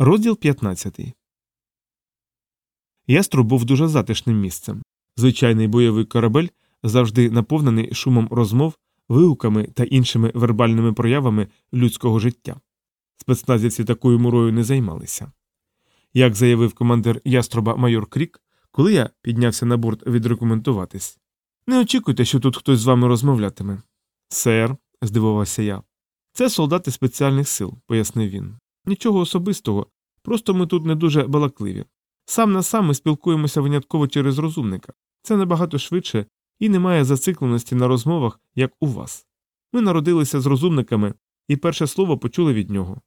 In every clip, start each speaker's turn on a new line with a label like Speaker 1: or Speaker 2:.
Speaker 1: Розділ 15. Яструб був дуже затишним місцем. Звичайний бойовий корабель завжди наповнений шумом розмов, вигуками та іншими вербальними проявами людського життя. Спецназівці такою мурою не займалися. Як заявив командир яструба майор Крік, коли я піднявся на борт відрекоментуватись. Не очікуйте, що тут хтось з вами розмовлятиме. Сер, здивувався я. Це солдати спеціальних сил, пояснив він. Нічого особистого, просто ми тут не дуже балакливі. Сам на сам ми спілкуємося винятково через розумника. Це набагато швидше і немає зацикленості на розмовах, як у вас. Ми народилися з розумниками і перше слово почули від нього.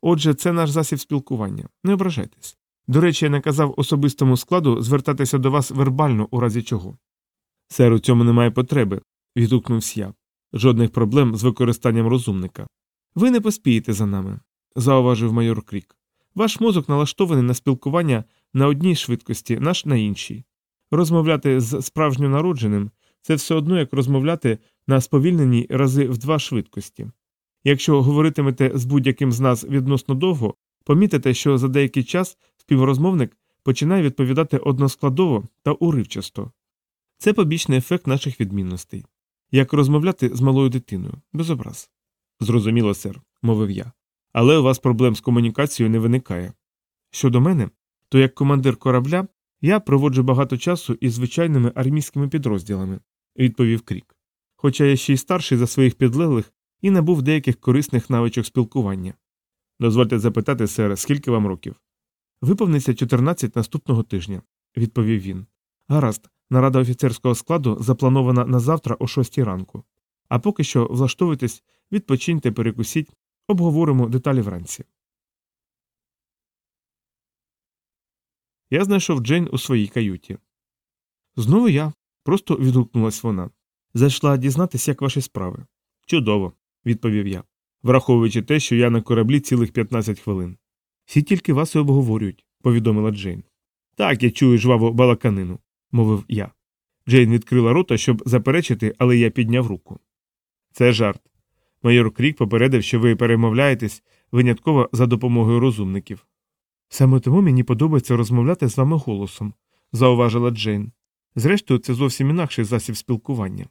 Speaker 1: Отже, це наш засіб спілкування. Не ображайтесь. До речі, я наказав особистому складу звертатися до вас вербально, у разі чого. Сер, у цьому немає потреби, відгукнувся я. Жодних проблем з використанням розумника. Ви не поспієте за нами, зауважив майор Крік. Ваш мозок налаштований на спілкування на одній швидкості, наш на іншій. Розмовляти з справжньонародженим це все одно як розмовляти на сповільненій рази в два швидкості. Якщо говоритимете з будь-яким з нас відносно довго, помітите, що за деякий час співрозмовник починає відповідати односкладово та уривчасто. Це побічний ефект наших відмінностей. Як розмовляти з малою дитиною, без образ. Зрозуміло, сер, мовив я. Але у вас проблем з комунікацією не виникає. Щодо мене, то як командир корабля я проводжу багато часу із звичайними армійськими підрозділами, відповів Крік. Хоча я ще й старший за своїх підлеглих і набув деяких корисних навичок спілкування. Дозвольте запитати, сер, скільки вам років? Виповниться 14 наступного тижня, відповів він. Гаразд, нарада офіцерського складу запланована на завтра о 6 ранку. А поки що влаштовуйтесь, відпочиньте, перекусіть, обговоримо деталі вранці. Я знайшов Джейн у своїй каюті. Знову я, просто відгукнулась вона. Зайшла дізнатися, як ваші справи. Чудово, відповів я, враховуючи те, що я на кораблі цілих 15 хвилин. Всі тільки вас і обговорюють, повідомила Джейн. Так, я чую жваву балаканину, мовив я. Джейн відкрила рота, щоб заперечити, але я підняв руку. Це жарт. Майор Крік попередив, що ви перемовляєтесь винятково за допомогою розумників. Саме тому мені подобається розмовляти з вами голосом, зауважила Джейн. Зрештою, це зовсім інакший засіб спілкування.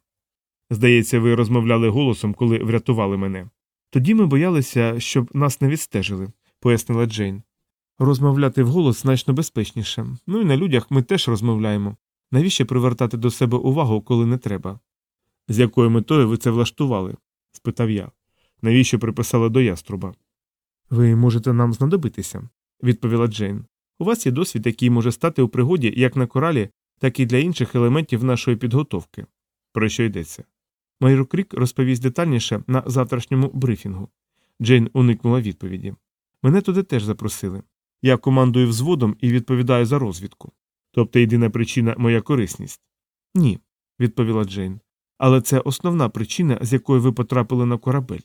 Speaker 1: Здається, ви розмовляли голосом, коли врятували мене. Тоді ми боялися, щоб нас не відстежили, пояснила Джейн. Розмовляти вголос значно безпечніше. Ну і на людях ми теж розмовляємо. Навіщо привертати до себе увагу, коли не треба? З якою метою ви це влаштували? Спитав я. Навіщо приписали до яструба? Ви можете нам знадобитися, відповіла Джейн. У вас є досвід, який може стати у пригоді як на коралі, так і для інших елементів нашої підготовки. Про що йдеться? Майор Крік розповість детальніше на завтрашньому брифінгу. Джейн уникнула відповіді. Мене туди теж запросили. Я командую взводом і відповідаю за розвідку. Тобто єдина причина моя корисність? Ні, відповіла Джейн. Але це основна причина, з якої ви потрапили на корабель.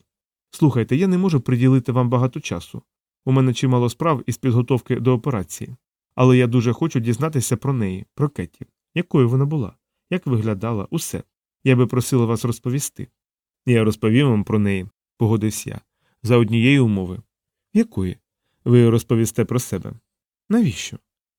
Speaker 1: Слухайте, я не можу приділити вам багато часу. У мене чимало справ із підготовки до операції. Але я дуже хочу дізнатися про неї, про Кетті. Якою вона була, як виглядала, усе. Я би просила вас розповісти. Я розповім вам про неї, погодився я, за однієї умови. Якої? Ви розповісте про себе. Навіщо?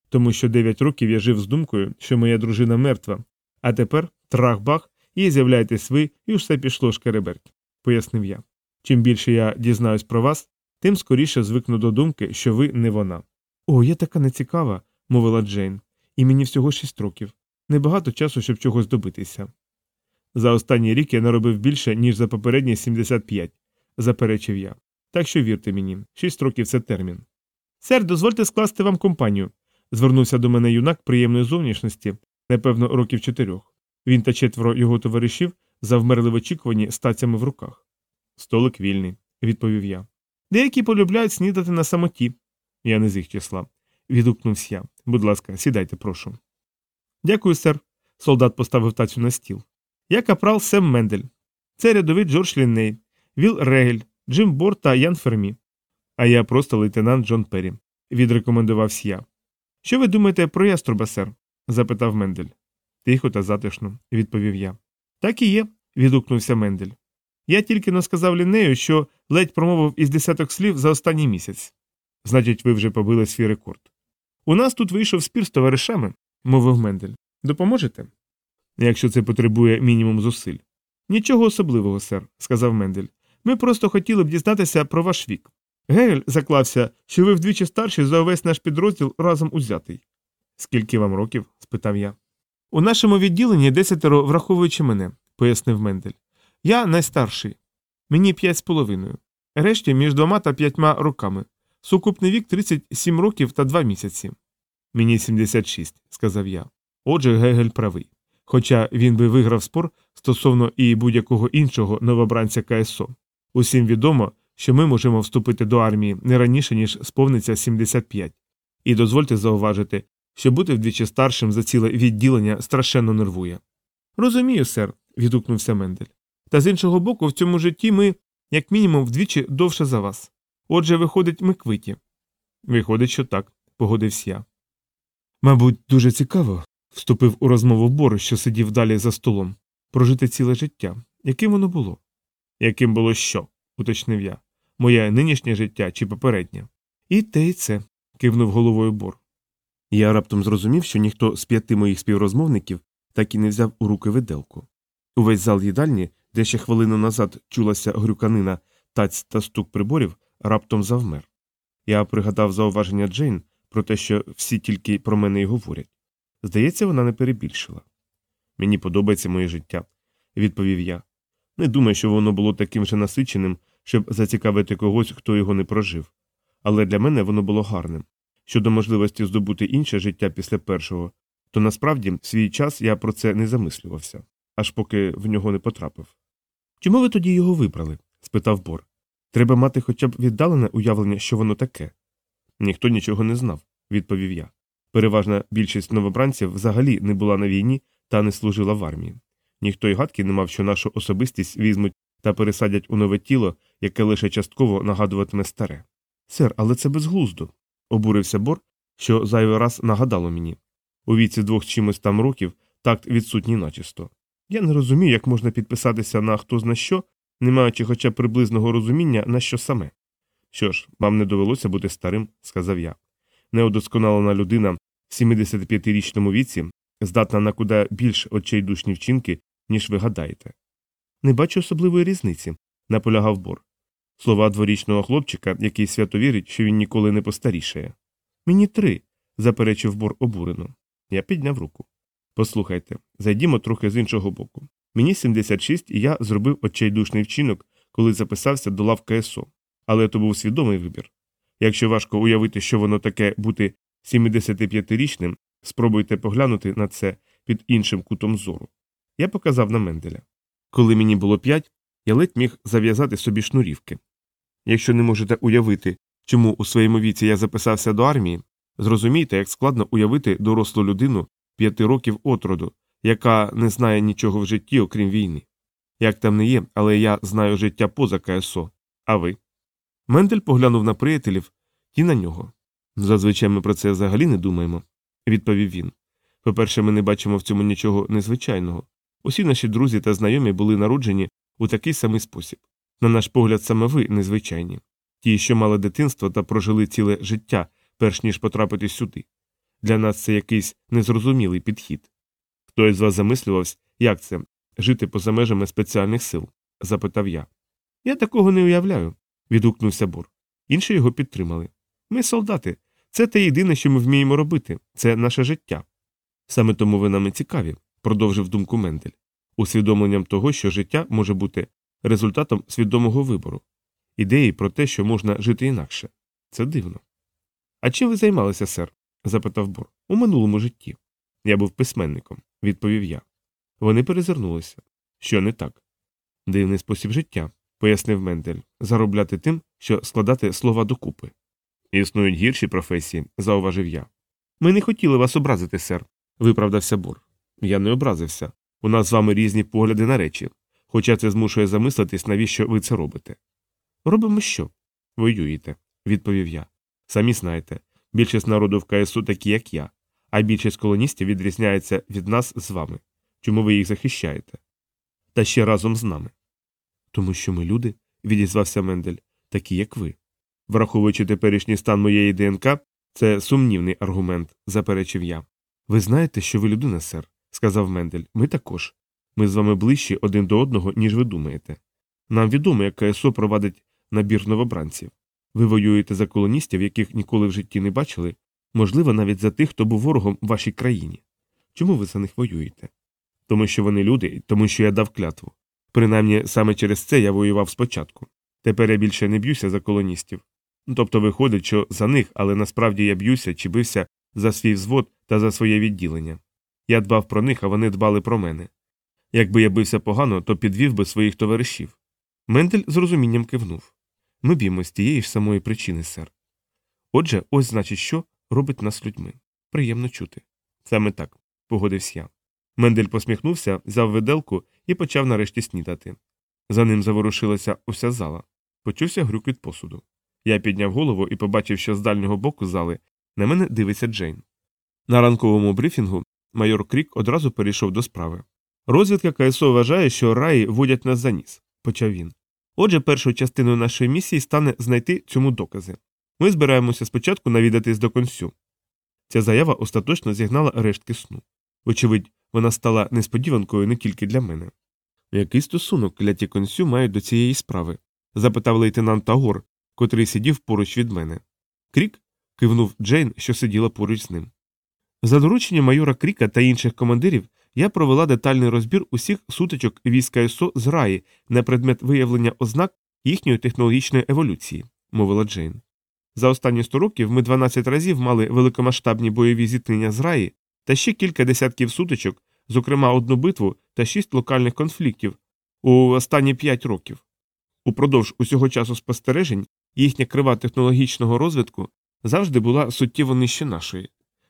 Speaker 1: Тому що дев'ять років я жив з думкою, що моя дружина мертва, а тепер трах-бах, і з'являєтесь ви, і все пішло шкереберть, пояснив я. Чим більше я дізнаюсь про вас, тим скоріше звикну до думки, що ви не вона. О, я така нецікава, мовила Джейн, і мені всього шість років. Небагато часу, щоб чогось добитися. За останній рік я наробив більше, ніж за попередні 75, заперечив я. Так що вірте мені, шість років це термін. Сер, дозвольте скласти вам компанію. звернувся до мене юнак приємної зовнішності, напевно, років чотирьох. Він та четверо його товаришів завмерли в очікуванні стацями в руках. Столик вільний, відповів я. Деякі полюбляють снідати на самоті. Я не з їх числа. відгукнувся я. Будь ласка, сідайте, прошу. Дякую, сер. Солдат поставив тацю на стіл. Я капрал Сем Мендель. Це рядовий Джордж Лінней, Віл Регель, Джим Бор та Ян Фермі. А я просто лейтенант Джон Перрі, відрекомендувався я. Що ви думаєте про яструба, сер? запитав Мендель. Тихо та затишно, відповів я. Так і є, відгукнувся Мендель. Я тільки но сказав лінею, що ледь промовив із десяток слів за останній місяць. Значить, ви вже побили свій рекорд. У нас тут вийшов спір з товаришами, мовив Мендель. Допоможете? Якщо це потребує мінімум зусиль. Нічого особливого, сер, сказав Мендель. Ми просто хотіли б дізнатися про ваш вік. Гегель заклався, що ви вдвічі старший за увесь наш підрозділ разом узятий. Скільки вам років? спитав я. У нашому відділенні десятеро, враховуючи мене, пояснив Мендель. Я найстарший. Мені п'ять з половиною. Решті між двома та п'ятьма роками. Сукупний вік 37 років та два місяці. Мені 76, сказав я. Отже, Гегель правий. Хоча він би виграв спор стосовно і будь-якого іншого новобранця КСО. Усім відомо, що ми можемо вступити до армії не раніше, ніж сповниться 75. І дозвольте зауважити, що бути вдвічі старшим за ціле відділення страшенно нервує. Розумію, сер, відгукнувся Мендель. Та з іншого боку, в цьому житті ми, як мінімум, вдвічі довше за вас. Отже, виходить, ми квиті. Виходить, що так, погодився я. Мабуть, дуже цікаво, вступив у розмову Бор, що сидів далі за столом, прожити ціле життя. Яким воно було? Яким було що? уточнив я. Моє нинішнє життя чи попереднє? І те, і це, кивнув головою Бор. Я раптом зрозумів, що ніхто з п'яти моїх співрозмовників так і не взяв у руки виделку. Увесь зал їдальні, де ще хвилину назад чулася грюканина, таць та стук приборів, раптом завмер. Я пригадав зауваження Джейн про те, що всі тільки про мене й говорять. Здається, вона не перебільшила. Мені подобається моє життя, відповів я. Не думаю, що воно було таким же насиченим, щоб зацікавити когось, хто його не прожив. Але для мене воно було гарним. Щодо можливості здобути інше життя після першого, то насправді в свій час я про це не замислювався, аж поки в нього не потрапив. Чому ви тоді його вибрали? спитав Бор. Треба мати хоча б віддалене уявлення, що воно таке. Ніхто нічого не знав, відповів я. Переважна більшість новобранців взагалі не була на війні та не служила в армії. Ніхто й гадки не мав, що нашу особистість візьмуть та пересадять у нове тіло, яке лише частково нагадуватиме старе. Сер, але це безглуздо, обурився Бор, що зайвий раз нагадало мені. У віці двох чимось там років такт відсутній начисто. Я не розумію, як можна підписатися на хто зна що, не маючи хоча приблизного розуміння на що саме. Що ж, вам не довелося бути старим, сказав я. Неодосконалена людина в 75-річному віці здатна на куди більш очейдушні вчинки, ніж ви гадаєте. Не бачу особливої різниці, наполягав Бор. Слова дворічного хлопчика, який свято вірить, що він ніколи не постарішає. Мені три, заперечив Бор обурено. Я підняв руку. Послухайте, зайдімо трохи з іншого боку. Мені 76, і я зробив очайдушний вчинок, коли записався до лав КСО. Але то був свідомий вибір. Якщо важко уявити, що воно таке бути 75-річним, спробуйте поглянути на це під іншим кутом зору. Я показав на Менделя. Коли мені було п'ять, я ледь міг зав'язати собі шнурівки. Якщо не можете уявити, чому у своєму віці я записався до армії, зрозумійте, як складно уявити дорослу людину п'яти років от роду, яка не знає нічого в житті, окрім війни. Як там не є, але я знаю життя поза КСО. А ви? Мендель поглянув на приятелів і на нього. Зазвичай ми про це взагалі не думаємо, відповів він. По-перше, ми не бачимо в цьому нічого незвичайного. Усі наші друзі та знайомі були народжені у такий самий спосіб. На наш погляд, саме ви незвичайні. Ті, що мали дитинство та прожили ціле життя, перш ніж потрапити сюди. Для нас це якийсь незрозумілий підхід. Хтось з вас замислювався, як це жити поза межами спеціальних сил? запитав я. Я такого не уявляю, відгукнувся Бор. Інші його підтримали. Ми солдати. Це те єдине, що ми вміємо робити, це наше життя. Саме тому ви нам і цікаві, продовжив думку Мендель, усвідомленням того, що життя може бути результатом свідомого вибору, ідеї про те, що можна жити інакше. Це дивно. А чим ви займалися, сер? запитав Бор. У минулому житті. Я був письменником, відповів я. Вони перезирнулися. Що не так? Дивний спосіб життя, пояснив Мендель, заробляти тим, що складати слова докупи. Існують гірші професії, зауважив я. Ми не хотіли вас образити, сер, виправдався Бор. Я не образився. У нас з вами різні погляди на речі, хоча це змушує замислитись, навіщо ви це робите. Робимо що? Воюєте, відповів я. Самі знаєте, більшість народу в КСУ такі, як я, а більшість колоністів відрізняється від нас з вами. Чому ви їх захищаєте? Та ще разом з нами. Тому що ми люди, відізвався Мендель, такі, як ви. Враховуючи теперішній стан моєї ДНК, це сумнівний аргумент, заперечив я. Ви знаєте, що ви людина, сер, сказав Мендель. Ми також. Ми з вами ближчі один до одного, ніж ви думаєте. Нам відомо, як КСО провадить набір новобранців. Ви воюєте за колоністів, яких ніколи в житті не бачили, можливо, навіть за тих, хто був ворогом в вашій країні. Чому ви за них воюєте? Тому що вони люди, тому що я дав клятву. Принаймні саме через це я воював спочатку. Тепер я більше не б'юся за колоністів. Ну, Тобто виходить, що за них, але насправді я б'юся чи бився за свій взвод та за своє відділення. Я дбав про них, а вони дбали про мене. Якби я бився погано, то підвів би своїх товаришів. Мендель з розумінням кивнув. Ми б'ємо з тієї ж самої причини, сер. Отже, ось значить, що робить нас людьми. Приємно чути. Саме так, погодився я. Мендель посміхнувся, взяв виделку і почав нарешті снідати. За ним заворушилася уся зала. Почувся грюкіт посуду. Я підняв голову і побачив, що з дальнього боку зали на мене дивиться Джейн. На ранковому брифінгу майор Крік одразу перейшов до справи. Розвідка КСО вважає, що раї водять нас за ніс, почав він. Отже, першою частиною нашої місії стане знайти цьому докази. Ми збираємося спочатку навідатись до консю. Ця заява остаточно зігнала рештки сну. Вочевидь, вона стала несподіванкою не тільки для мене. Який стосунок кляті консю мають до цієї справи? запитав лейтенант Тагор, котрий сидів поруч від мене. Крік кивнув Джейн, що сиділа поруч з ним. За дорученням майора Кріка та інших командирів я провела детальний розбір усіх сутичок війська СО з раї на предмет виявлення ознак їхньої технологічної еволюції, мовила Джейн. За останні 100 років ми 12 разів мали великомасштабні бойові зіткнення з раї та ще кілька десятків сутичок, зокрема одну битву та шість локальних конфліктів у останні 5 років. Упродовж усього часу спостережень їхня крива технологічного розвитку завжди була суттєво нижче нашої.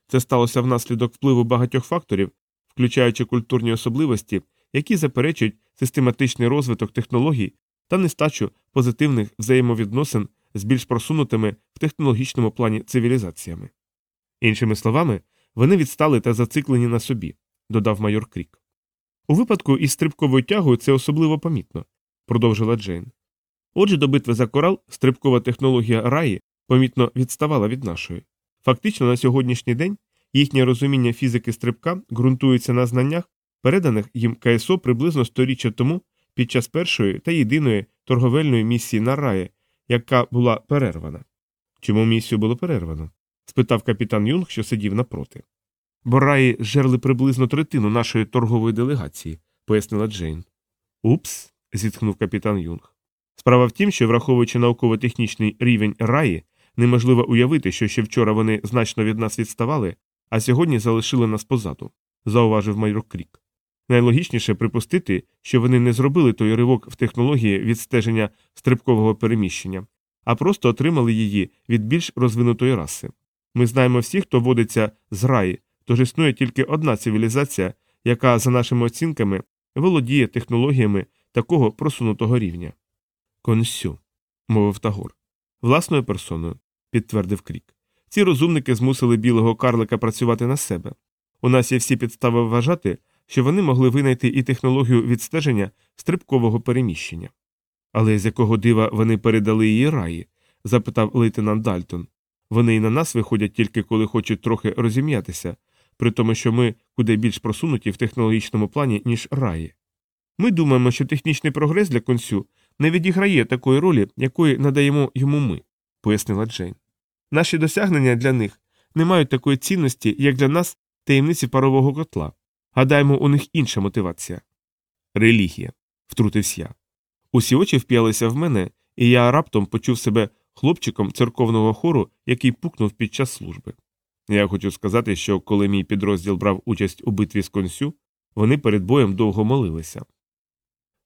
Speaker 1: Це сталося внаслідок впливу багатьох факторів, включаючи культурні особливості, які заперечують систематичний розвиток технологій та нестачу позитивних взаємовідносин з більш просунутими в технологічному плані цивілізаціями. Іншими словами, вони відстали та зациклені на собі, додав майор Крік. У випадку із стрибковою тягою це особливо помітно, продовжила Джейн. Отже, до битви за корал стрибкова технологія раї помітно відставала від нашої. Фактично, на сьогоднішній день їхнє розуміння фізики стрибка ґрунтується на знаннях, переданих їм КСО приблизно сторіччя тому під час першої та єдиної торговельної місії на раї, яка була перервана. Чому місію було перервано? спитав капітан Юнг, що сидів напроти. Бо раї жерли приблизно третину нашої торгової делегації, пояснила Джейн. Упс. зітхнув капітан Юнг. Справа в тім, що, враховуючи науково-технічний рівень раї, неможливо уявити, що ще вчора вони значно від нас відставали, а сьогодні залишили нас позаду, зауважив майор Крік. Найлогічніше припустити, що вони не зробили той ривок в технології відстеження стрибкового переміщення, а просто отримали її від більш розвинутої раси. Ми знаємо всіх, хто водиться з раї, тож існує тільки одна цивілізація, яка, за нашими оцінками, володіє технологіями такого просунутого рівня. Консю, мовив Тагор. Власною персоною, підтвердив Крік. Ці розумники змусили білого карлика працювати на себе. У нас є всі підстави вважати, що вони могли винайти і технологію відстеження стрибкового переміщення. Але з якого дива вони передали її раї? запитав лейтенант Дальтон. Вони і на нас виходять тільки коли хочуть трохи розім'ятися, при тому, що ми куди більш просунуті в технологічному плані, ніж раї. Ми думаємо, що технічний прогрес для консю не відіграє такої ролі, якої надаємо йому ми, пояснила Джейн. Наші досягнення для них не мають такої цінності, як для нас таємниці парового котла. Гадаємо, у них інша мотивація. Релігія, втрутився я. Усі очі вп'ялися в мене, і я раптом почув себе хлопчиком церковного хору, який пукнув під час служби. Я хочу сказати, що коли мій підрозділ брав участь у битві з консю, вони перед боєм довго молилися.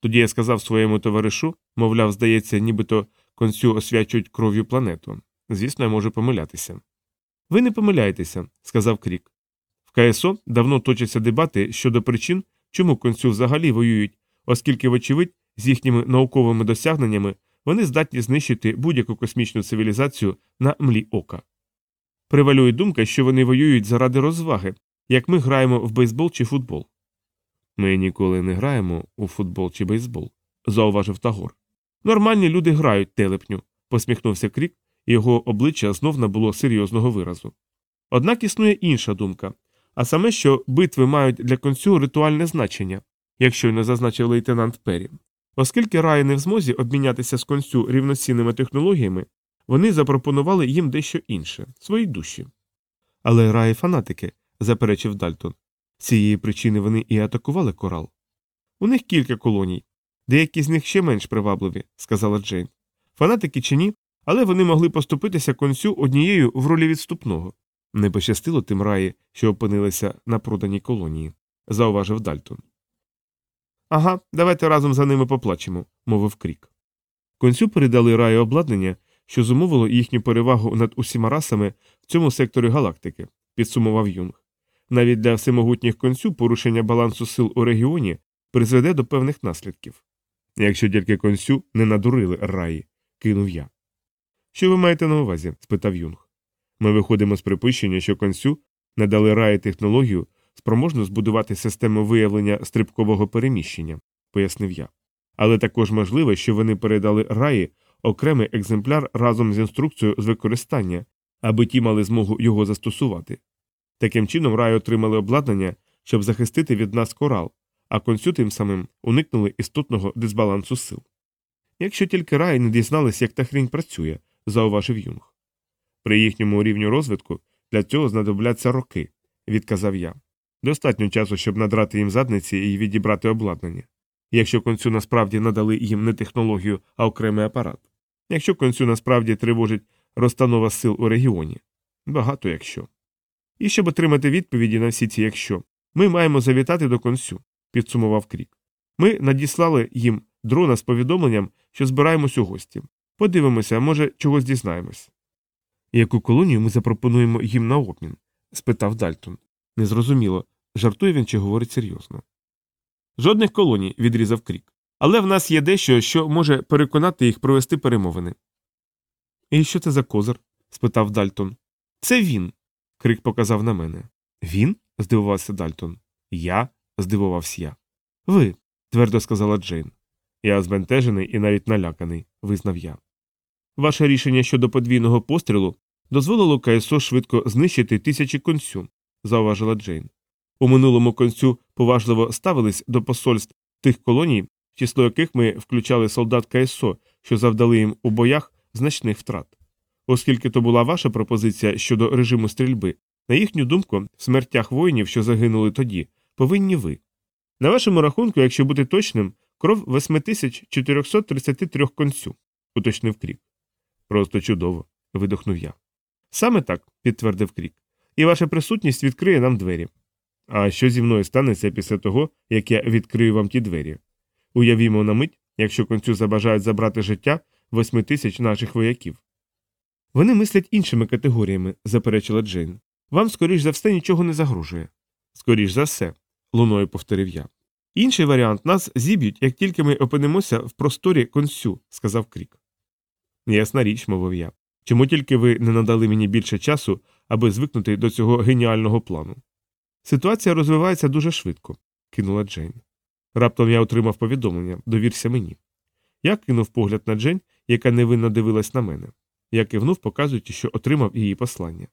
Speaker 1: Тоді я сказав своєму товаришу, мовляв, здається, нібито консю освячують кров'ю планету. Звісно, я можу помилятися. Ви не помиляєтеся, сказав Крік. В КСО давно точаться дебати щодо причин, чому консю взагалі воюють, оскільки, вочевидь, з їхніми науковими досягненнями вони здатні знищити будь-яку космічну цивілізацію на млі ока. Превалює думка, що вони воюють заради розваги, як ми граємо в бейсбол чи футбол. Ми ніколи не граємо у футбол чи бейсбол, зауважив Тагор. Нормальні люди грають телепню, посміхнувся Крік його обличчя знов набуло серйозного виразу. Однак існує інша думка, а саме, що битви мають для концю ритуальне значення, й не зазначив лейтенант Перрі. Оскільки раї не в змозі обмінятися з концю рівноцінними технологіями, вони запропонували їм дещо інше свої душі. Але раї фанатики, заперечив Дальтон. Цієї причини вони і атакували корал. У них кілька колоній, деякі з них ще менш привабливі, сказала Джейн. Фанатики чи ні, але вони могли поступитися концю однією в ролі відступного. Не пощастило тим раї, що опинилися на проданій колонії, зауважив Дальтон. Ага, давайте разом за ними поплачемо, мовив крік. Концю передали раї обладнання, що зумовило їхню перевагу над усіма расами в цьому секторі галактики, підсумував Юнг. Навіть для всемогутніх концю порушення балансу сил у регіоні призведе до певних наслідків. Якщо тільки концю не надурили раї, кинув я. Що ви маєте на увазі? спитав Юнг. Ми виходимо з припущення, що концю надали раї технологію, спроможну збудувати систему виявлення стрибкового переміщення, пояснив я. Але також можливо, що вони передали раї окремий екземпляр разом з інструкцією з використання, аби ті мали змогу його застосувати. Таким чином, раї отримали обладнання, щоб захистити від нас корал, а концю тим самим уникнули істотного дисбалансу сил. Якщо тільки раї не дізналися, як та хрінь працює, зауважив Юнг. При їхньому рівню розвитку для цього знадобляться роки, відказав я. Достатньо часу, щоб надрати їм задниці і відібрати обладнання. Якщо концю насправді надали їм не технологію, а окремий апарат. Якщо концю насправді тривожить розстанова сил у регіоні. Багато якщо. І щоб отримати відповіді на всі ці якщо, ми маємо завітати до концю, підсумував крік. Ми надіслали їм дрона з повідомленням, що збираємось у гості. Подивимося, може, чогось дізнаємось. Яку колонію ми запропонуємо їм на обмін? спитав Дальтон. Незрозуміло, жартує він чи говорить серйозно. Жодних колоній, відрізав крік. Але в нас є дещо, що може переконати їх провести перемовини. І що це за козир? спитав Дальтон. Це він. Крик показав на мене. Він? здивувався Дальтон. Я? здивувався я. Ви, твердо сказала Джейн. Я збентежений і навіть наляканий, визнав я. Ваше рішення щодо подвійного пострілу дозволило КСО швидко знищити тисячі концю, зауважила Джейн. У минулому концю поважливо ставились до посольств тих колоній, в число яких ми включали солдат КСО, що завдали їм у боях значних втрат. Оскільки то була ваша пропозиція щодо режиму стрільби, на їхню думку, в смертях воїнів, що загинули тоді, повинні ви. На вашому рахунку, якщо бути точним, кров 8433 концю, уточнив крік. Просто чудово, видохнув я. Саме так, підтвердив крік, і ваша присутність відкриє нам двері. А що зі мною станеться після того, як я відкрию вам ті двері? Уявімо на мить, якщо концю забажають забрати життя восьми тисяч наших вояків. Вони мислять іншими категоріями, заперечила Джейн. Вам, скоріш за все, нічого не загрожує. Скоріш за все, луною повторив я. Інший варіант нас зіб'ють, як тільки ми опинимося в просторі консю, сказав крік. Ясна річ, мовив я. Чому тільки ви не надали мені більше часу, аби звикнути до цього геніального плану? Ситуація розвивається дуже швидко, кинула Джейн. Раптом я отримав повідомлення довірся мені. Я кинув погляд на Джейн, яка невинно дивилась на мене. Я кивнув, показуючи, що отримав її послання.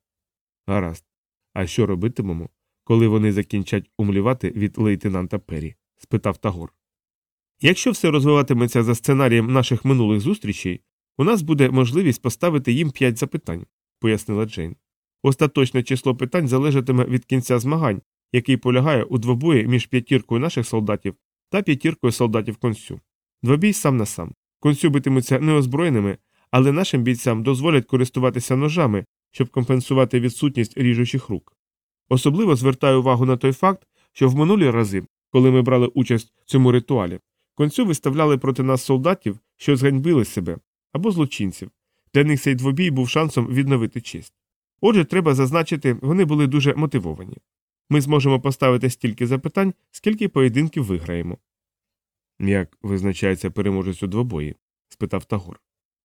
Speaker 1: Гаразд. А що робитимемо, коли вони закінчать умлівати від лейтенанта Перрі? спитав Тагор. Якщо все розвиватиметься за сценарієм наших минулих зустрічей, у нас буде можливість поставити їм п'ять запитань, пояснила Джейн. Остаточне число питань залежатиме від кінця змагань, який полягає у двобої між п'ятіркою наших солдатів та п'ятіркою солдатів консю. Двобій сам на сам. Консю битимуться неозброєними, але нашим бійцям дозволять користуватися ножами, щоб компенсувати відсутність ріжучих рук. Особливо звертаю увагу на той факт, що в минулі рази, коли ми брали участь в цьому ритуалі, концю виставляли проти нас солдатів, що зганьбили себе, або злочинців. Для них цей двобій був шансом відновити честь. Отже, треба зазначити, вони були дуже мотивовані. Ми зможемо поставити стільки запитань, скільки поєдинків виграємо. Як визначається переможець у двобої? спитав Тагор.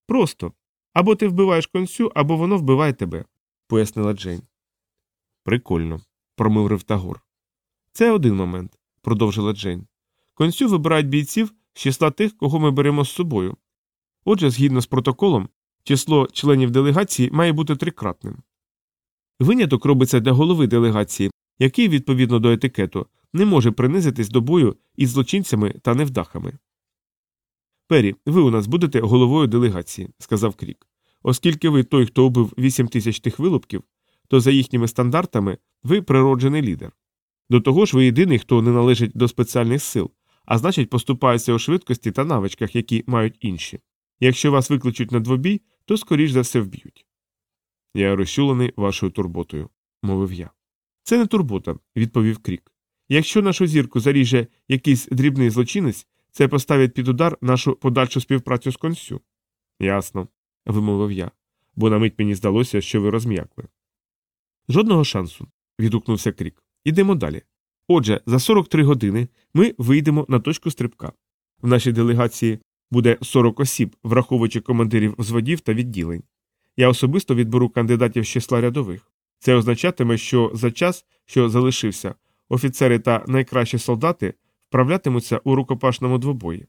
Speaker 1: Просто або ти вбиваєш консю, або воно вбиває тебе, пояснила Джейн. Прикольно, промиврив Тагор. Це один момент, продовжила Джейн. Консю вибирають бійців з числа тих, кого ми беремо з собою. Отже, згідно з протоколом, число членів делегації має бути трикратним. Виняток робиться для голови делегації, який, відповідно до етикету, не може принизитись до бою із злочинцями та невдахами. Пері, ви у нас будете головою делегації, сказав Крік. Оскільки ви той, хто убив 8 тисяч тих вилупків, то за їхніми стандартами ви природжений лідер. До того ж, ви єдиний, хто не належить до спеціальних сил, а значить, поступається у швидкості та навичках, які мають інші. Якщо вас викличуть на двобій, то скоріш за все вб'ють. Я розчулений вашою турботою, мовив я. Це не турбота, відповів Крік. Якщо нашу зірку заріже якийсь дрібний злочинець, це поставить під удар нашу подальшу співпрацю з консю. Ясно, вимовив я, бо на мить мені здалося, що ви розм'якли. Жодного шансу. відгукнувся Крік. Ідемо далі. Отже, за 43 години ми вийдемо на точку стрибка. В нашій делегації буде 40 осіб, враховуючи командирів взводів та відділень. Я особисто відберу кандидатів з числа рядових. Це означатиме, що за час, що залишився, офіцери та найкращі солдати вправлятимуться у рукопашному двобої.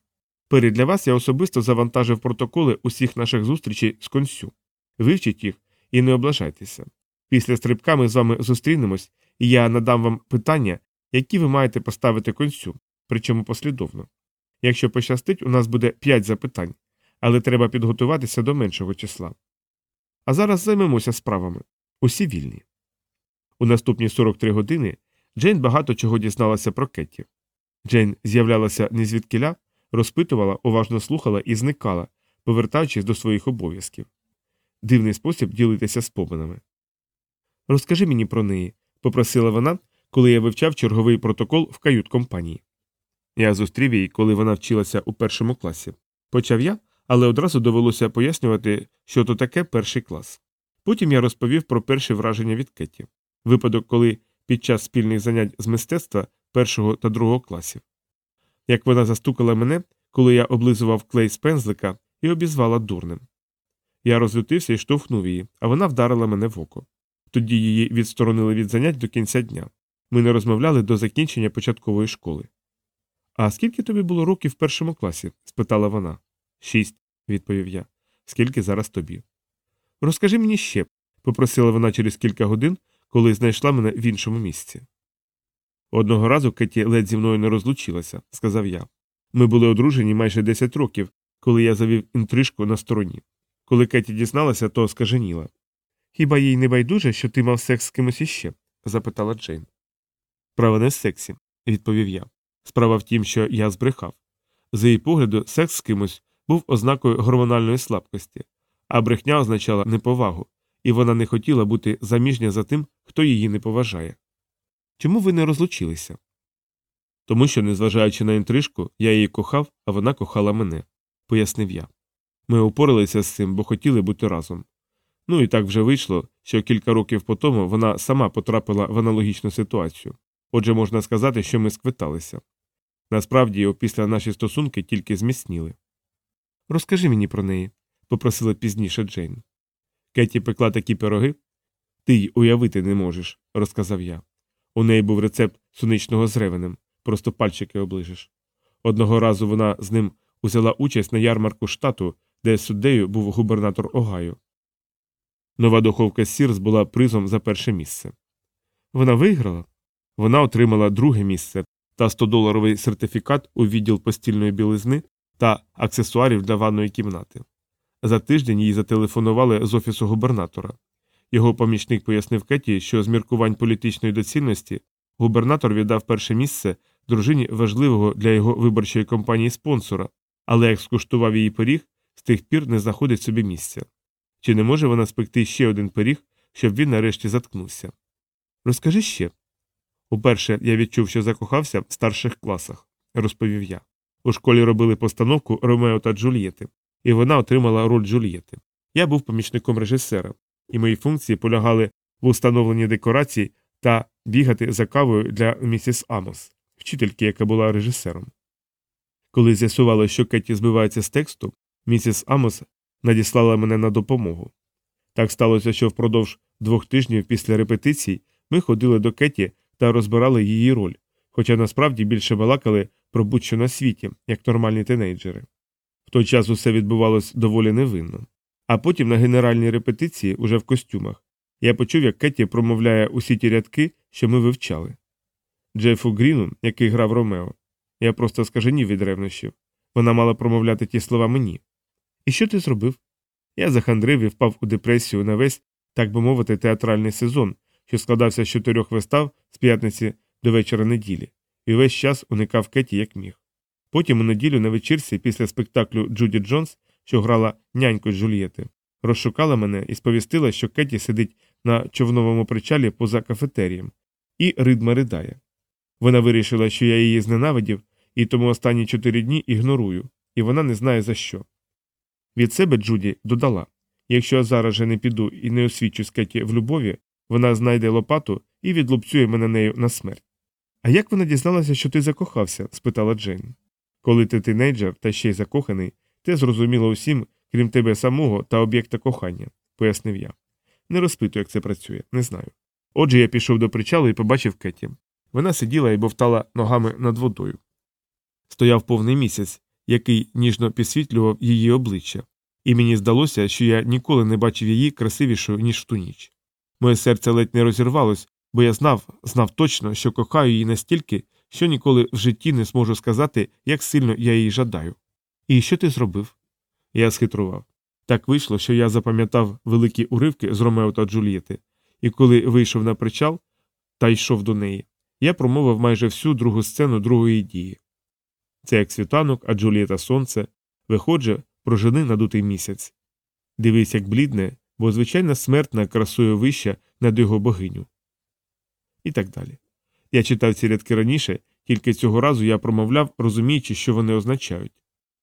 Speaker 1: Перед для вас я особисто завантажив протоколи усіх наших зустрічей з консю. Вивчіть їх і не облажайтеся. Після стрибка ми з вами зустрінемось, і я надам вам питання, які ви маєте поставити консю, причому послідовно. Якщо пощастить, у нас буде 5 запитань, але треба підготуватися до меншого числа. А зараз займемося справами. Усі вільні. У наступні 43 години Джейн багато чого дізналася про Кетті. Джейн з'являлася незвідкіля, розпитувала, уважно слухала і зникала, повертаючись до своїх обов'язків. Дивний спосіб ділитися споминами. Розкажи мені про неї, попросила вона, коли я вивчав черговий протокол в кают компанії. Я зустрів її, коли вона вчилася у першому класі. Почав я, але одразу довелося пояснювати, що то таке перший клас. Потім я розповів про перші враження від Кетті. Випадок, коли під час спільних занять з мистецтва першого та другого класів. Як вона застукала мене, коли я облизував клей з пензлика і обізвала дурним. Я розлютився і штовхнув її, а вона вдарила мене в око. Тоді її відсторонили від занять до кінця дня. Ми не розмовляли до закінчення початкової школи. А скільки тобі було років в першому класі? спитала вона. Шість, відповів я. Скільки зараз тобі? Розкажи мені ще, попросила вона через кілька годин, коли знайшла мене в іншому місці. Одного разу Кеті ледь зі мною не розлучилася, сказав я. Ми були одружені майже 10 років, коли я завів інтрижку на стороні. Коли Кеті дізналася, то скаженіла. Хіба їй не байдуже, що ти мав секс з кимось іще? запитала Джейн. Справа не в сексі, відповів я. Справа в тім, що я збрехав. З її погляду, секс з кимось був ознакою гормональної слабкості, а брехня означала неповагу, і вона не хотіла бути заміжня за тим, хто її не поважає. Чому ви не розлучилися? Тому що, незважаючи на інтрижку, я її кохав, а вона кохала мене, пояснив я. Ми упоралися з цим, бо хотіли бути разом. Ну і так вже вийшло, що кілька років по тому вона сама потрапила в аналогічну ситуацію. Отже, можна сказати, що ми сквиталися. Насправді, опісля наші стосунки тільки зміцніли. Розкажи мені про неї, попросила пізніше Джейн. Кеті пекла такі пироги. Ти й уявити не можеш, розказав я. У неї був рецепт суничного з ревенем, просто пальчики оближеш. Одного разу вона з ним узяла участь на ярмарку штату, де суддею був губернатор Огайо. Нова духовка Сірс була призом за перше місце. Вона виграла. Вона отримала друге місце та 100-доларовий сертифікат у відділ постільної білизни та аксесуарів для ванної кімнати. За тиждень їй зателефонували з офісу губернатора. Його помічник пояснив Кеті, що з міркувань політичної доцільності губернатор віддав перше місце дружині важливого для його виборчої кампанії спонсора, але як скуштував її пиріг, з тих пір не знаходить собі місця. Чи не може вона спекти ще один пиріг, щоб він нарешті заткнувся? Розкажи ще. Уперше я відчув, що закохався в старших класах, розповів я. У школі робили постановку Ромео та Джульєти, і вона отримала роль Джульєти. Я був помічником режисера, і мої функції полягали в установленні декорацій та бігати за кавою для місіс Амос, вчительки, яка була режисером. Коли з'ясувало, що Кетті збивається з тексту, місіс Амос надіслала мене на допомогу. Так сталося, що впродовж двох тижнів після репетицій ми ходили до Кетті та розбирали її роль, хоча насправді більше балакали про будь-що на світі, як нормальні тинейджери. В той час усе відбувалось доволі невинно. А потім на генеральній репетиції, уже в костюмах, я почув, як Кетті промовляє усі ті рядки, що ми вивчали. Джефу Гріну, який грав Ромео. Я просто скаженів від ревнощів. Вона мала промовляти ті слова мені. І що ти зробив? Я захандрив і впав у депресію на весь, так би мовити, театральний сезон, що складався з чотирьох вистав з п'ятниці до вечора неділі, і весь час уникав Кеті як міг. Потім у неділю на вечірці, після спектаклю Джуді Джонс, що грала няньку Джульєти, розшукала мене і сповістила, що Кеті сидить на човновому причалі поза кафетерієм, і ридма ридає. Вона вирішила, що я її зненавидів, і тому останні чотири дні ігнорую, і вона не знає за що. Від себе Джуді додала якщо я зараз же не піду і не освічусь Кеті в любові, вона знайде лопату і відлупцює мене нею на смерть. А як вона дізналася, що ти закохався? спитала Джейн. Коли ти тинейджер та ще й закоханий, ти зрозуміла усім, крім тебе самого та об'єкта кохання, пояснив я. Не розпитую, як це працює, не знаю. Отже, я пішов до причалу і побачив Кеті. Вона сиділа і бовтала ногами над водою. Стояв повний місяць, який ніжно підсвітлював її обличчя, і мені здалося, що я ніколи не бачив її красивішою, ніж в ту ніч. Моє серце ледь не розірвалось, бо я знав, знав точно, що кохаю її настільки, що ніколи в житті не зможу сказати, як сильно я її жадаю. І що ти зробив? Я схитрував. Так вийшло, що я запам'ятав великі уривки з Ромео та Джульєти, і коли вийшов на причал та йшов до неї, я промовив майже всю другу сцену другої дії. Це як світанок, а Джулієта сонце, виходже, прожени надутий місяць. Дивись, як блідне, бо звичайна смертна красує вища над його богиню. І так далі. Я читав ці рядки раніше, тільки цього разу я промовляв, розуміючи, що вони означають.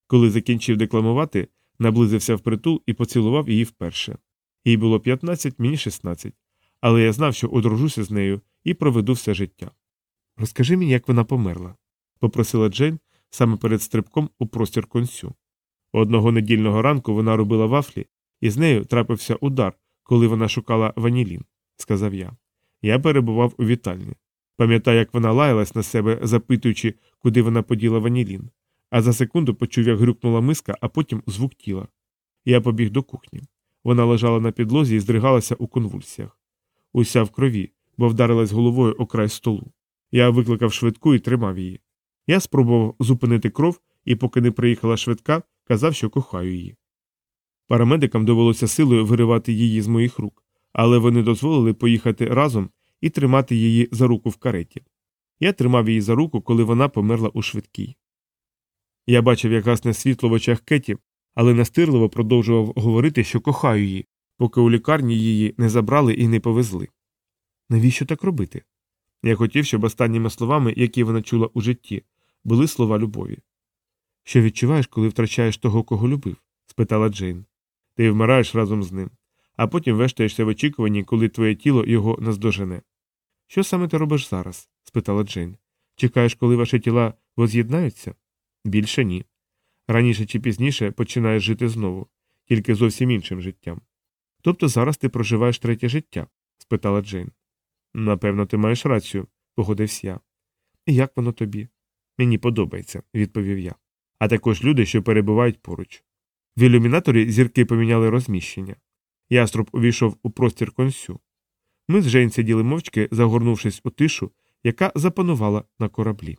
Speaker 1: Коли закінчив декламувати, наблизився впритул і поцілував її вперше. Їй було 15, мені 16, але я знав, що одружуся з нею і проведу все життя. Розкажи мені, як вона померла, попросила Джейн саме перед стрибком у простір концю. Одного недільного ранку вона робила вафлі, і з нею трапився удар, коли вона шукала ванілін, сказав я. Я перебував у вітальні. Пам'ятаю, як вона лаялась на себе, запитуючи, куди вона поділа ванілін, а за секунду почув, як грюкнула миска, а потім звук тіла. Я побіг до кухні. Вона лежала на підлозі і здригалася у конвульсіях. Уся в крові, бо вдарилась головою о край столу. Я викликав швидку і тримав її. Я спробував зупинити кров і, поки не приїхала швидка, казав, що кохаю її. Парамедикам довелося силою виривати її з моїх рук, але вони дозволили поїхати разом і тримати її за руку в кареті. Я тримав її за руку, коли вона померла у швидкій. Я бачив, як гасне світло в очах Кеті, але настирливо продовжував говорити, що кохаю її, поки у лікарні її не забрали і не повезли. Навіщо так робити? Я хотів, щоб останніми словами, які вона чула у житті, були слова любові. Що відчуваєш, коли втрачаєш того, кого любив? спитала Джейн. Ти вмираєш разом з ним, а потім вештаєшся в очікуванні, коли твоє тіло його наздожене. Що саме ти робиш зараз? спитала Джейн. Чекаєш, коли ваші тіла воз'єднаються? Більше ні. Раніше чи пізніше починаєш жити знову, тільки зовсім іншим життям. Тобто зараз ти проживаєш третє життя? спитала Джейн. Напевно, ти маєш рацію, погодився я. І як воно тобі? Мені подобається, відповів я. А також люди, що перебувають поруч. В ілюмінаторі зірки поміняли розміщення. Яструб увійшов у простір консю. Ми з Жень сиділи мовчки, загорнувшись у тишу, яка запанувала на кораблі.